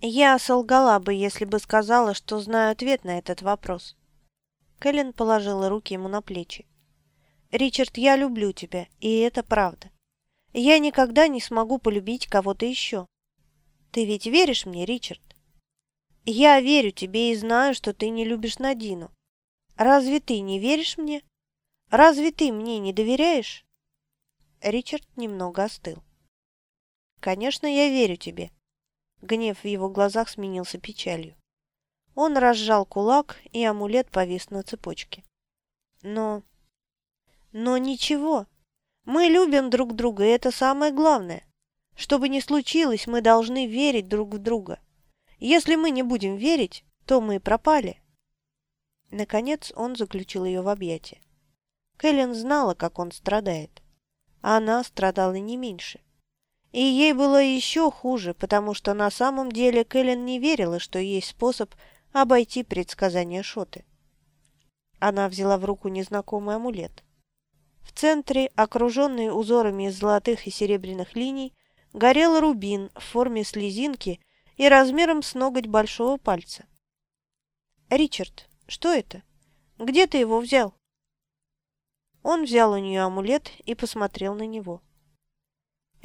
Я солгала бы, если бы сказала, что знаю ответ на этот вопрос. Кэлен положила руки ему на плечи. «Ричард, я люблю тебя, и это правда. Я никогда не смогу полюбить кого-то еще. Ты ведь веришь мне, Ричард? Я верю тебе и знаю, что ты не любишь Надину. Разве ты не веришь мне? Разве ты мне не доверяешь?» Ричард немного остыл. «Конечно, я верю тебе». Гнев в его глазах сменился печалью. Он разжал кулак, и амулет повис на цепочке. Но... Но ничего. Мы любим друг друга, и это самое главное. Что бы ни случилось, мы должны верить друг в друга. Если мы не будем верить, то мы пропали. Наконец он заключил ее в объятия. Кэлен знала, как он страдает. Она страдала не меньше. И ей было еще хуже, потому что на самом деле Кэлен не верила, что есть способ обойти предсказания Шоты. Она взяла в руку незнакомый амулет. В центре, окруженный узорами из золотых и серебряных линий, горел рубин в форме слезинки и размером с ноготь большого пальца. «Ричард, что это? Где ты его взял?» Он взял у нее амулет и посмотрел на него.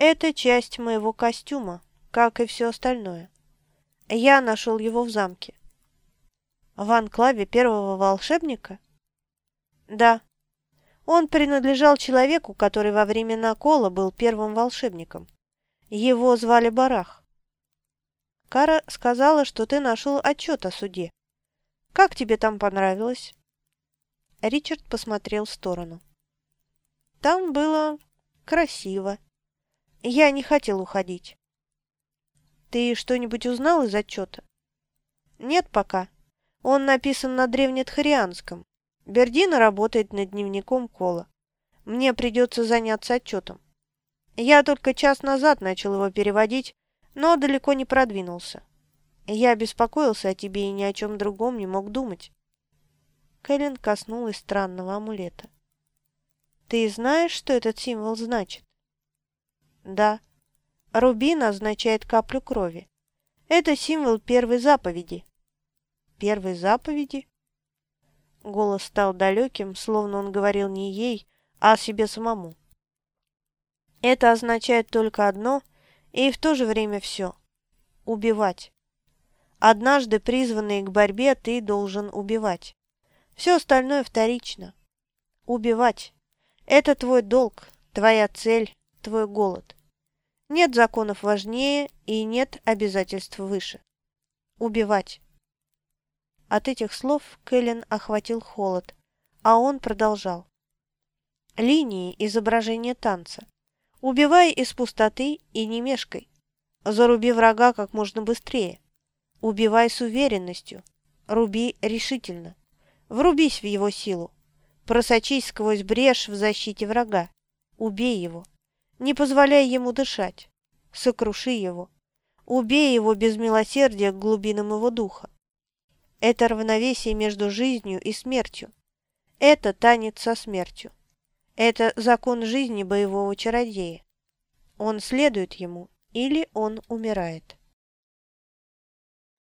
Это часть моего костюма, как и все остальное. Я нашел его в замке. В анклаве первого волшебника? Да. Он принадлежал человеку, который во времена Кола был первым волшебником. Его звали Барах. Кара сказала, что ты нашел отчет о суде. Как тебе там понравилось? Ричард посмотрел в сторону. Там было красиво. Я не хотел уходить. Ты что-нибудь узнал из отчета? Нет пока. Он написан на древнетхарианском. Бердина работает над дневником Кола. Мне придется заняться отчетом. Я только час назад начал его переводить, но далеко не продвинулся. Я беспокоился о тебе и ни о чем другом не мог думать. Кэлен коснулась странного амулета. Ты знаешь, что этот символ значит? Да. Рубин означает каплю крови. Это символ первой заповеди. Первой заповеди? Голос стал далеким, словно он говорил не ей, а себе самому. Это означает только одно и в то же время все. Убивать. Однажды призванный к борьбе ты должен убивать. Все остальное вторично. Убивать. Это твой долг, твоя цель, твой голод. Нет законов важнее и нет обязательств выше. Убивать. От этих слов Кэлен охватил холод, а он продолжал. Линии изображения танца. Убивай из пустоты и не мешкай. Заруби врага как можно быстрее. Убивай с уверенностью. Руби решительно. Врубись в его силу. Просочись сквозь брешь в защите врага. Убей его. Не позволяй ему дышать. Сокруши его. Убей его без милосердия к глубинам его духа. Это равновесие между жизнью и смертью. Это танец со смертью. Это закон жизни боевого чародея. Он следует ему или он умирает.